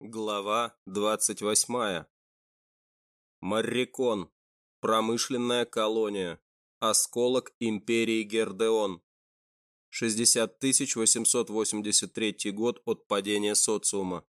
Глава 28. Маррикон. Промышленная колония. Осколок империи Гердеон. 60 883 год от падения социума.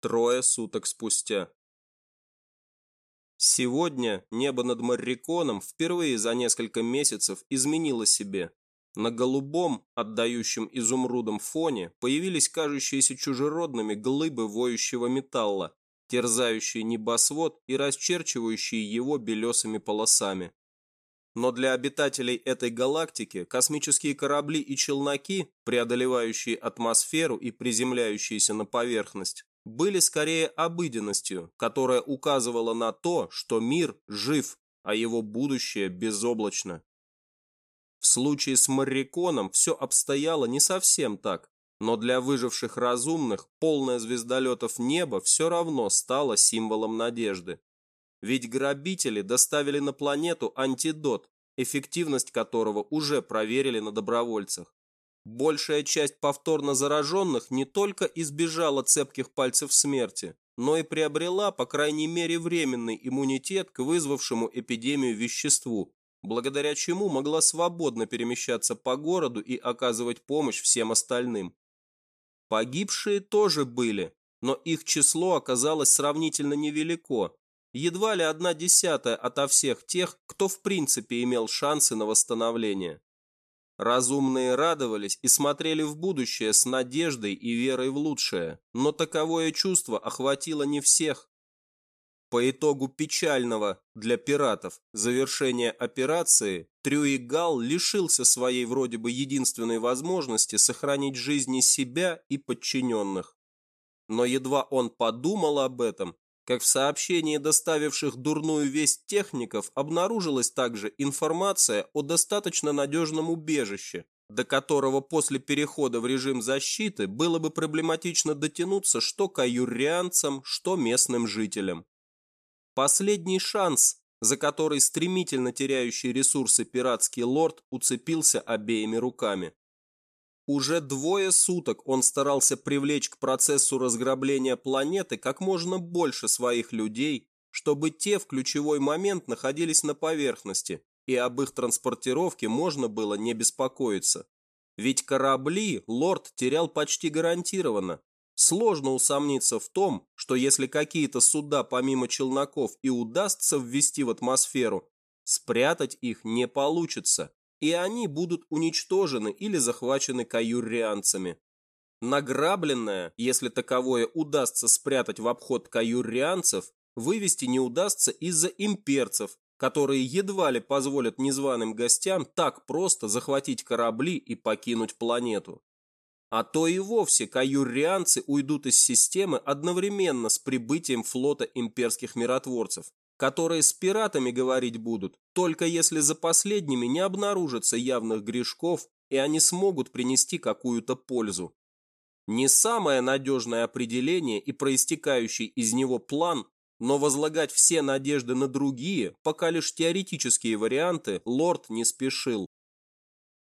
Трое суток спустя. Сегодня небо над Марриконом впервые за несколько месяцев изменило себе. На голубом, отдающем изумрудом фоне появились кажущиеся чужеродными глыбы воющего металла, терзающие небосвод и расчерчивающие его белесыми полосами. Но для обитателей этой галактики космические корабли и челноки, преодолевающие атмосферу и приземляющиеся на поверхность, были скорее обыденностью, которая указывала на то, что мир жив, а его будущее безоблачно. В случае с Марриконом все обстояло не совсем так, но для выживших разумных полное звездолетов небо все равно стало символом надежды. Ведь грабители доставили на планету антидот, эффективность которого уже проверили на добровольцах. Большая часть повторно зараженных не только избежала цепких пальцев смерти, но и приобрела, по крайней мере, временный иммунитет к вызвавшему эпидемию веществу, благодаря чему могла свободно перемещаться по городу и оказывать помощь всем остальным. Погибшие тоже были, но их число оказалось сравнительно невелико, едва ли одна десятая ото всех тех, кто в принципе имел шансы на восстановление. Разумные радовались и смотрели в будущее с надеждой и верой в лучшее, но таковое чувство охватило не всех. По итогу печального для пиратов завершения операции Трюигал лишился своей вроде бы единственной возможности сохранить жизни себя и подчиненных. Но едва он подумал об этом, как в сообщении доставивших дурную весть техников обнаружилась также информация о достаточно надежном убежище, до которого после перехода в режим защиты было бы проблематично дотянуться что каюрианцам, что местным жителям. Последний шанс, за который стремительно теряющий ресурсы пиратский лорд уцепился обеими руками. Уже двое суток он старался привлечь к процессу разграбления планеты как можно больше своих людей, чтобы те в ключевой момент находились на поверхности, и об их транспортировке можно было не беспокоиться. Ведь корабли лорд терял почти гарантированно, Сложно усомниться в том, что если какие-то суда помимо челноков и удастся ввести в атмосферу, спрятать их не получится, и они будут уничтожены или захвачены каюррианцами. Награбленное, если таковое удастся спрятать в обход каюррианцев, вывести не удастся из-за имперцев, которые едва ли позволят незваным гостям так просто захватить корабли и покинуть планету. А то и вовсе каюрианцы уйдут из системы одновременно с прибытием флота имперских миротворцев, которые с пиратами говорить будут, только если за последними не обнаружится явных грешков и они смогут принести какую-то пользу. Не самое надежное определение и проистекающий из него план, но возлагать все надежды на другие, пока лишь теоретические варианты, лорд не спешил.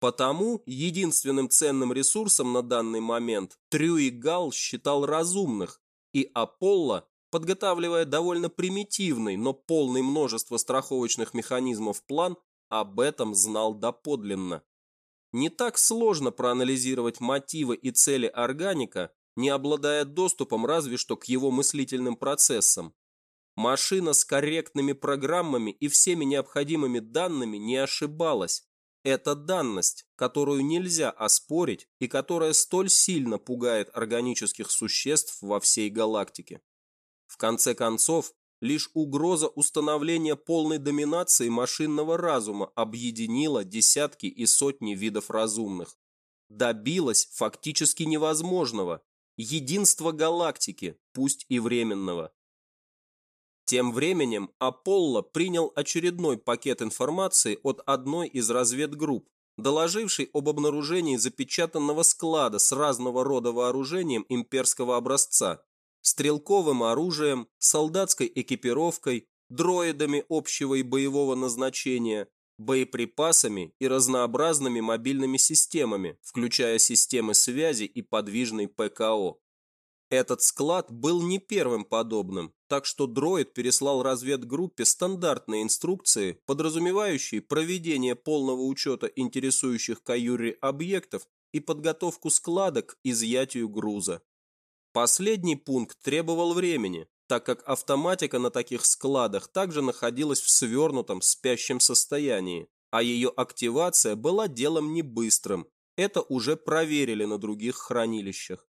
Потому единственным ценным ресурсом на данный момент Трюигал считал разумных, и Аполло, подготавливая довольно примитивный, но полный множество страховочных механизмов план, об этом знал доподлинно. Не так сложно проанализировать мотивы и цели органика, не обладая доступом разве что к его мыслительным процессам. Машина с корректными программами и всеми необходимыми данными не ошибалась, это данность, которую нельзя оспорить и которая столь сильно пугает органических существ во всей галактике. В конце концов, лишь угроза установления полной доминации машинного разума объединила десятки и сотни видов разумных. Добилась фактически невозможного – единства галактики, пусть и временного. Тем временем Аполло принял очередной пакет информации от одной из разведгрупп, доложившей об обнаружении запечатанного склада с разного рода вооружением имперского образца, стрелковым оружием, солдатской экипировкой, дроидами общего и боевого назначения, боеприпасами и разнообразными мобильными системами, включая системы связи и подвижный ПКО. Этот склад был не первым подобным, так что дроид переслал разведгруппе стандартные инструкции, подразумевающие проведение полного учета интересующих Каюри объектов и подготовку склада к изъятию груза. Последний пункт требовал времени, так как автоматика на таких складах также находилась в свернутом спящем состоянии, а ее активация была делом не быстрым. Это уже проверили на других хранилищах.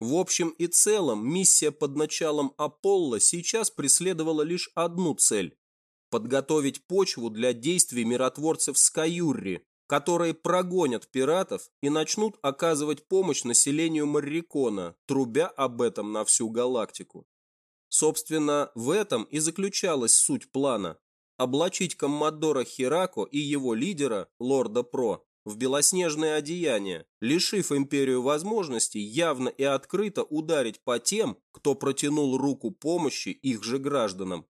В общем и целом, миссия под началом Аполло сейчас преследовала лишь одну цель – подготовить почву для действий миротворцев Скаюрри, которые прогонят пиратов и начнут оказывать помощь населению Маррикона, трубя об этом на всю галактику. Собственно, в этом и заключалась суть плана – облачить коммодора Хирако и его лидера, лорда Про, в белоснежное одеяние, лишив империю возможности явно и открыто ударить по тем, кто протянул руку помощи их же гражданам.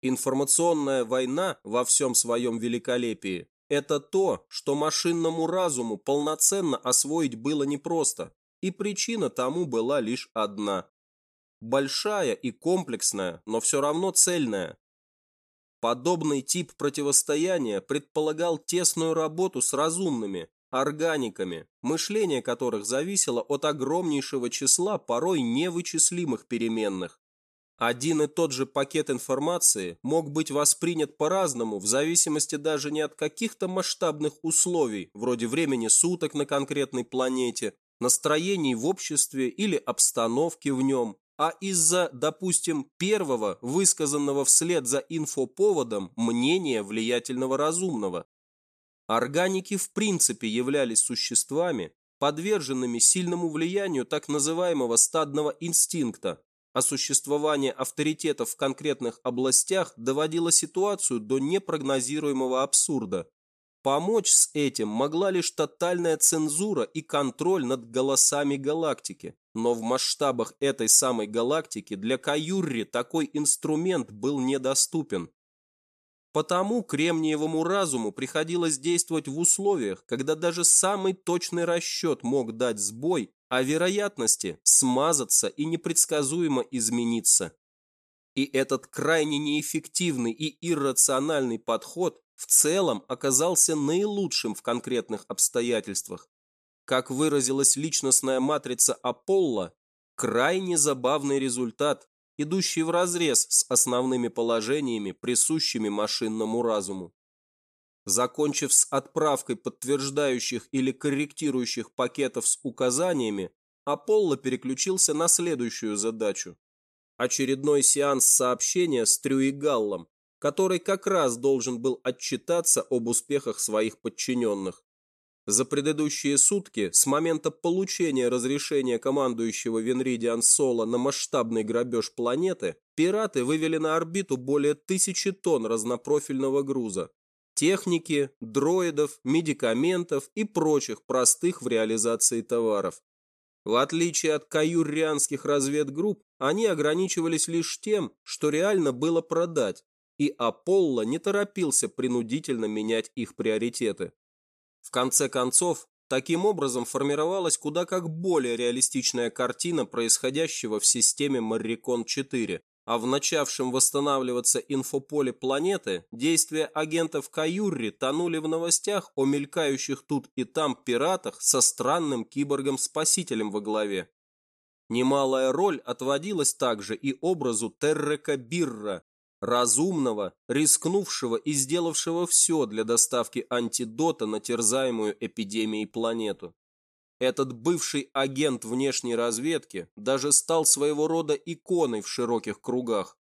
Информационная война во всем своем великолепии – это то, что машинному разуму полноценно освоить было непросто, и причина тому была лишь одна. Большая и комплексная, но все равно цельная, Подобный тип противостояния предполагал тесную работу с разумными, органиками, мышление которых зависело от огромнейшего числа порой невычислимых переменных. Один и тот же пакет информации мог быть воспринят по-разному в зависимости даже не от каких-то масштабных условий, вроде времени суток на конкретной планете, настроений в обществе или обстановки в нем, а из-за, допустим, первого, высказанного вслед за инфоповодом, мнения влиятельного разумного. Органики в принципе являлись существами, подверженными сильному влиянию так называемого стадного инстинкта, а существование авторитетов в конкретных областях доводило ситуацию до непрогнозируемого абсурда. Помочь с этим могла лишь тотальная цензура и контроль над голосами галактики. Но в масштабах этой самой галактики для Каюрри такой инструмент был недоступен. Потому кремниевому разуму приходилось действовать в условиях, когда даже самый точный расчет мог дать сбой, а вероятности смазаться и непредсказуемо измениться. И этот крайне неэффективный и иррациональный подход в целом оказался наилучшим в конкретных обстоятельствах. Как выразилась личностная матрица Аполло, крайне забавный результат, идущий вразрез с основными положениями, присущими машинному разуму. Закончив с отправкой подтверждающих или корректирующих пакетов с указаниями, Аполло переключился на следующую задачу. Очередной сеанс сообщения с Трюигаллом, который как раз должен был отчитаться об успехах своих подчиненных. За предыдущие сутки, с момента получения разрешения командующего Венридиан Соло на масштабный грабеж планеты, пираты вывели на орбиту более тысячи тонн разнопрофильного груза. Техники, дроидов, медикаментов и прочих простых в реализации товаров. В отличие от каюррианских разведгрупп, они ограничивались лишь тем, что реально было продать, и Аполло не торопился принудительно менять их приоритеты. В конце концов, таким образом формировалась куда как более реалистичная картина происходящего в системе Маррикон-4, а в начавшем восстанавливаться инфополе планеты действия агентов Каюрри тонули в новостях о мелькающих тут и там пиратах со странным киборгом-спасителем во главе. Немалая роль отводилась также и образу Террека Бирра, разумного, рискнувшего и сделавшего все для доставки антидота на терзаемую эпидемией планету. Этот бывший агент внешней разведки даже стал своего рода иконой в широких кругах.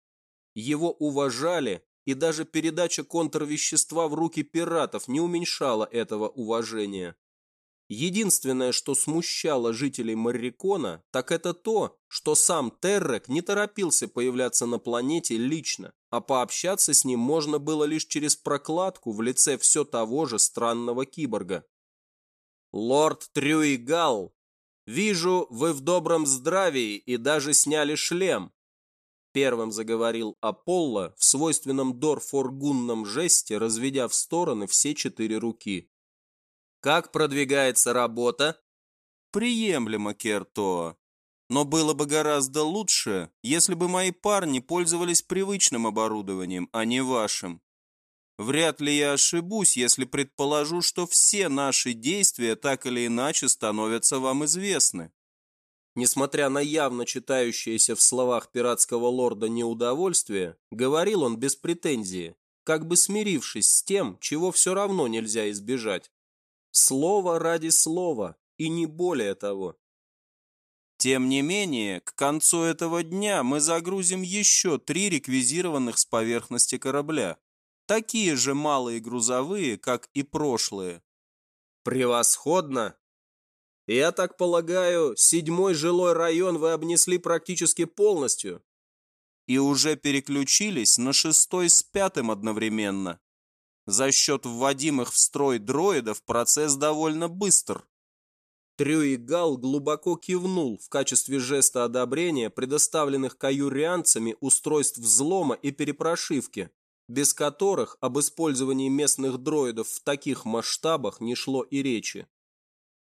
Его уважали, и даже передача контрвещества в руки пиратов не уменьшала этого уважения. Единственное, что смущало жителей Маррикона, так это то, что сам Террек не торопился появляться на планете лично, а пообщаться с ним можно было лишь через прокладку в лице все того же странного киборга. «Лорд Трюигал, вижу, вы в добром здравии и даже сняли шлем», первым заговорил Аполло в свойственном Дорфоргунном жесте, разведя в стороны все четыре руки. Как продвигается работа? Приемлемо, Керто. но было бы гораздо лучше, если бы мои парни пользовались привычным оборудованием, а не вашим. Вряд ли я ошибусь, если предположу, что все наши действия так или иначе становятся вам известны. Несмотря на явно читающееся в словах пиратского лорда неудовольствие, говорил он без претензии, как бы смирившись с тем, чего все равно нельзя избежать. Слово ради слова, и не более того. Тем не менее, к концу этого дня мы загрузим еще три реквизированных с поверхности корабля такие же малые грузовые, как и прошлые. Превосходно! Я так полагаю, седьмой жилой район вы обнесли практически полностью? И уже переключились на шестой с пятым одновременно. За счет вводимых в строй дроидов процесс довольно быстр. Трюигал глубоко кивнул в качестве жеста одобрения предоставленных каюрианцами устройств взлома и перепрошивки, без которых об использовании местных дроидов в таких масштабах не шло и речи.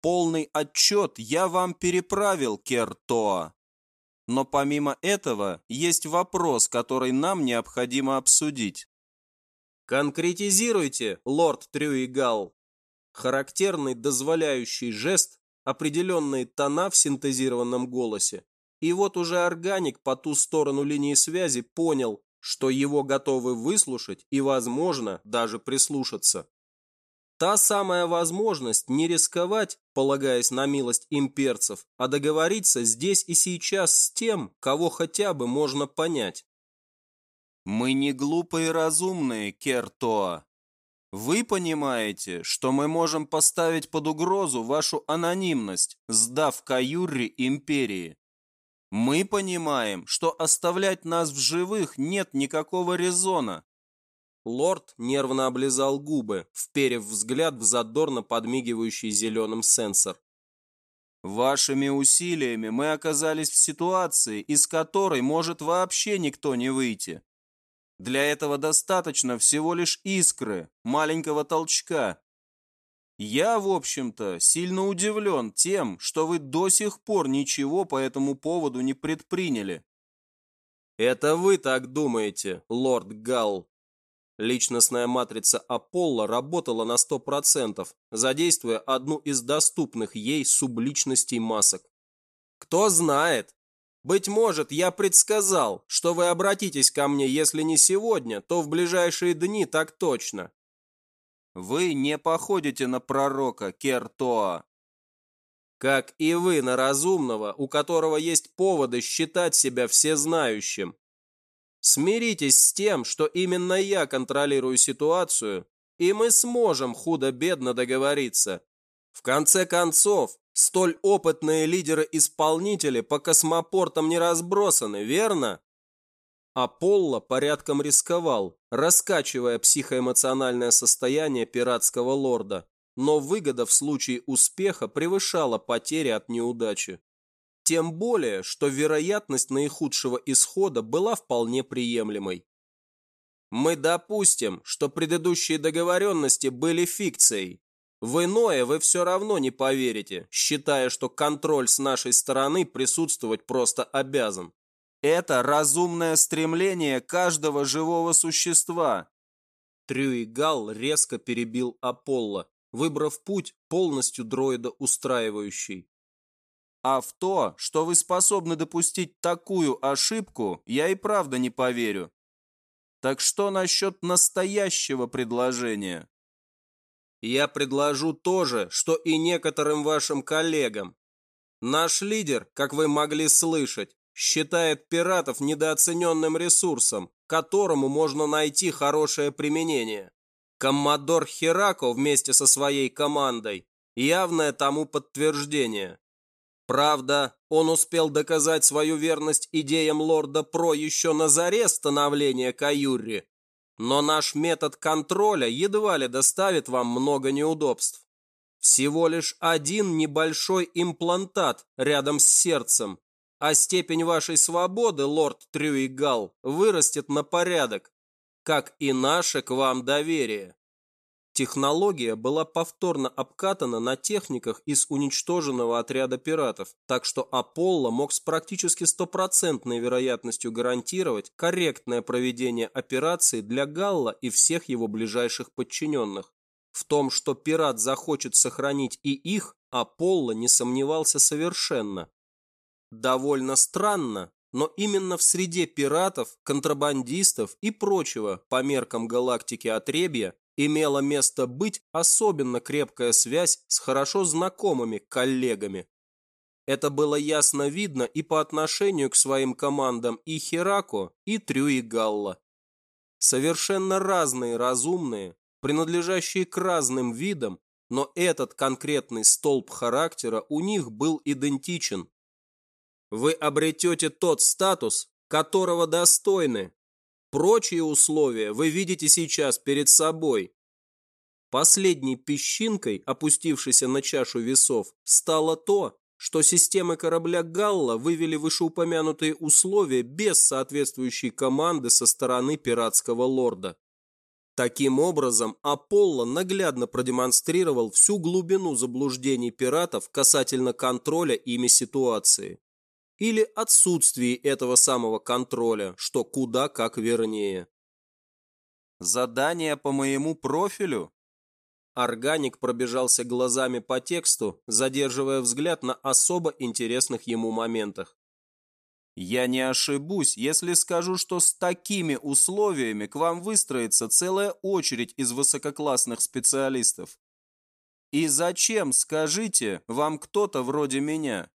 Полный отчет я вам переправил, Кертоа. Но помимо этого, есть вопрос, который нам необходимо обсудить. Конкретизируйте, лорд Трюигал. Характерный дозволяющий жест, определенные тона в синтезированном голосе. И вот уже органик по ту сторону линии связи понял, что его готовы выслушать и, возможно, даже прислушаться. Та самая возможность не рисковать, полагаясь на милость имперцев, а договориться здесь и сейчас с тем, кого хотя бы можно понять. «Мы не глупые и разумные, Кертоа. Вы понимаете, что мы можем поставить под угрозу вашу анонимность, сдав Каюрри империи. Мы понимаем, что оставлять нас в живых нет никакого резона. Лорд нервно облизал губы, вперев взгляд в задорно подмигивающий зеленым сенсор. Вашими усилиями мы оказались в ситуации, из которой может вообще никто не выйти. Для этого достаточно всего лишь искры, маленького толчка, я, в общем-то, сильно удивлен тем, что вы до сих пор ничего по этому поводу не предприняли. Это вы так думаете, лорд Галл. Личностная матрица Аполло работала на 100%, задействуя одну из доступных ей субличностей масок. Кто знает, быть может, я предсказал, что вы обратитесь ко мне, если не сегодня, то в ближайшие дни так точно. Вы не походите на пророка, Кертоа. Как и вы на разумного, у которого есть поводы считать себя всезнающим. Смиритесь с тем, что именно я контролирую ситуацию, и мы сможем худо-бедно договориться. В конце концов, столь опытные лидеры-исполнители по космопортам не разбросаны, верно? Аполло порядком рисковал, раскачивая психоэмоциональное состояние пиратского лорда, но выгода в случае успеха превышала потери от неудачи. Тем более, что вероятность наихудшего исхода была вполне приемлемой. Мы допустим, что предыдущие договоренности были фикцией. В иное вы все равно не поверите, считая, что контроль с нашей стороны присутствовать просто обязан. Это разумное стремление каждого живого существа. Трюигал резко перебил Аполло, выбрав путь, полностью дроида устраивающий. А в то, что вы способны допустить такую ошибку, я и правда не поверю. Так что насчет настоящего предложения? Я предложу то же, что и некоторым вашим коллегам. Наш лидер, как вы могли слышать, считает пиратов недооцененным ресурсом, которому можно найти хорошее применение. Коммодор Херако вместе со своей командой – явное тому подтверждение. Правда, он успел доказать свою верность идеям лорда Про еще на заре становления Каюрри, но наш метод контроля едва ли доставит вам много неудобств. Всего лишь один небольшой имплантат рядом с сердцем, а степень вашей свободы, лорд Трюигал, вырастет на порядок, как и наше к вам доверие. Технология была повторно обкатана на техниках из уничтоженного отряда пиратов, так что Аполло мог с практически стопроцентной вероятностью гарантировать корректное проведение операции для Галла и всех его ближайших подчиненных. В том, что пират захочет сохранить и их, Аполло не сомневался совершенно. Довольно странно, но именно в среде пиратов, контрабандистов и прочего по меркам галактики отребья имела место быть особенно крепкая связь с хорошо знакомыми коллегами. Это было ясно видно и по отношению к своим командам и Херако, и Трюи Галла. Совершенно разные разумные, принадлежащие к разным видам, но этот конкретный столб характера у них был идентичен. Вы обретете тот статус, которого достойны, Прочие условия вы видите сейчас перед собой. Последней песчинкой, опустившейся на чашу весов, стало то, что системы корабля «Галла» вывели вышеупомянутые условия без соответствующей команды со стороны пиратского лорда. Таким образом, Аполло наглядно продемонстрировал всю глубину заблуждений пиратов касательно контроля ими ситуации или отсутствии этого самого контроля, что куда как вернее. Задание по моему профилю? Органик пробежался глазами по тексту, задерживая взгляд на особо интересных ему моментах. Я не ошибусь, если скажу, что с такими условиями к вам выстроится целая очередь из высококлассных специалистов. И зачем, скажите, вам кто-то вроде меня?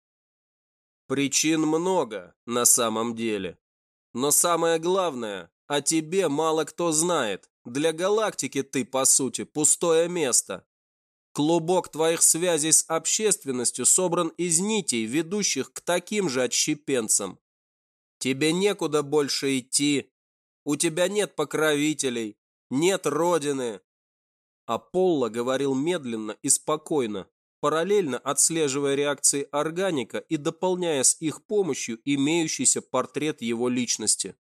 Причин много на самом деле. Но самое главное, о тебе мало кто знает. Для галактики ты, по сути, пустое место. Клубок твоих связей с общественностью собран из нитей, ведущих к таким же отщепенцам. Тебе некуда больше идти. У тебя нет покровителей, нет родины. Аполло говорил медленно и спокойно, параллельно отслеживая реакции органика и дополняя с их помощью имеющийся портрет его личности.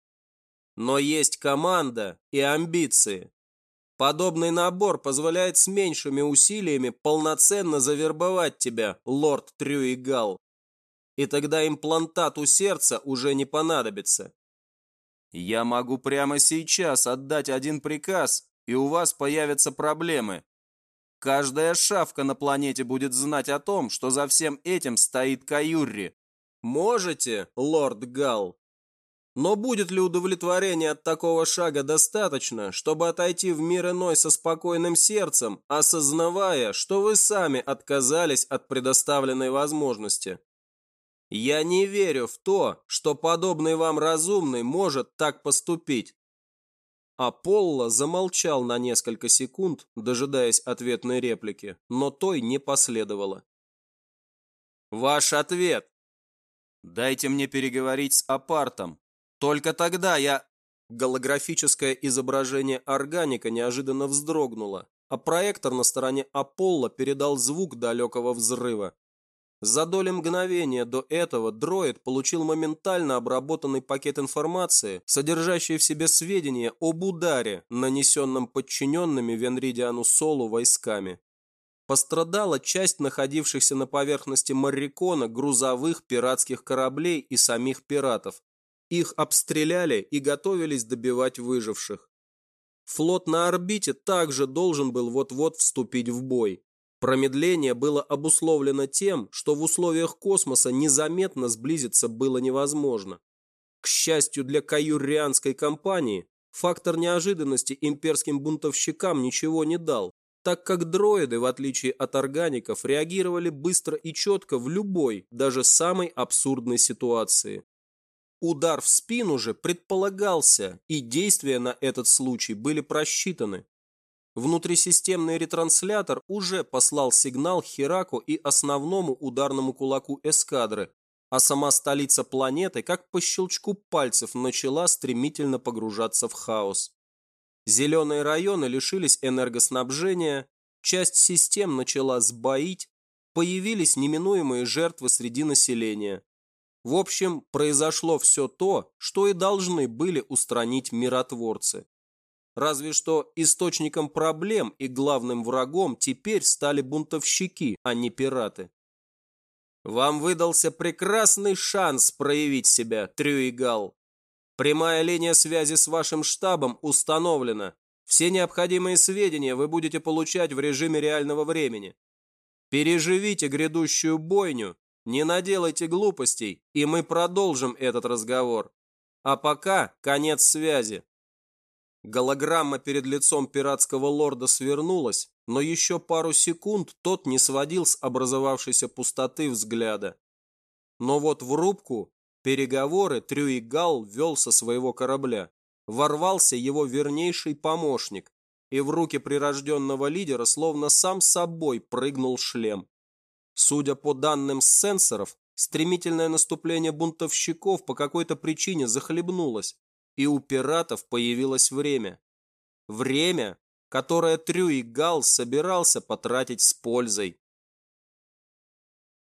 Но есть команда и амбиции. Подобный набор позволяет с меньшими усилиями полноценно завербовать тебя, лорд Трюигал. И тогда имплантат у сердца уже не понадобится. Я могу прямо сейчас отдать один приказ, и у вас появятся проблемы, Каждая шавка на планете будет знать о том, что за всем этим стоит Каюрри. Можете, лорд Гал. Но будет ли удовлетворение от такого шага достаточно, чтобы отойти в мир иной со спокойным сердцем, осознавая, что вы сами отказались от предоставленной возможности? Я не верю в то, что подобный вам разумный может так поступить. Аполло замолчал на несколько секунд, дожидаясь ответной реплики, но той не последовало. «Ваш ответ!» «Дайте мне переговорить с апартом. Только тогда я...» Голографическое изображение органика неожиданно вздрогнуло, а проектор на стороне Аполло передал звук далекого взрыва. За доли мгновения до этого дроид получил моментально обработанный пакет информации, содержащий в себе сведения об ударе, нанесенном подчиненными Венридиану Солу войсками. Пострадала часть находившихся на поверхности Маррикона грузовых пиратских кораблей и самих пиратов. Их обстреляли и готовились добивать выживших. Флот на орбите также должен был вот-вот вступить в бой. Промедление было обусловлено тем, что в условиях космоса незаметно сблизиться было невозможно. К счастью для каюрианской компании, фактор неожиданности имперским бунтовщикам ничего не дал, так как дроиды, в отличие от органиков, реагировали быстро и четко в любой, даже самой абсурдной ситуации. Удар в спину же предполагался, и действия на этот случай были просчитаны. Внутрисистемный ретранслятор уже послал сигнал Хераку и основному ударному кулаку эскадры, а сама столица планеты, как по щелчку пальцев, начала стремительно погружаться в хаос. Зеленые районы лишились энергоснабжения, часть систем начала сбоить, появились неминуемые жертвы среди населения. В общем, произошло все то, что и должны были устранить миротворцы. Разве что источником проблем и главным врагом теперь стали бунтовщики, а не пираты. Вам выдался прекрасный шанс проявить себя, Трюигал. Прямая линия связи с вашим штабом установлена. Все необходимые сведения вы будете получать в режиме реального времени. Переживите грядущую бойню, не наделайте глупостей, и мы продолжим этот разговор. А пока конец связи. Голограмма перед лицом пиратского лорда свернулась, но еще пару секунд тот не сводил с образовавшейся пустоты взгляда. Но вот в рубку переговоры Трюигал вел со своего корабля. Ворвался его вернейший помощник, и в руки прирожденного лидера словно сам собой прыгнул шлем. Судя по данным сенсоров, стремительное наступление бунтовщиков по какой-то причине захлебнулось, и у пиратов появилось время. Время, которое Трюи Гал собирался потратить с пользой.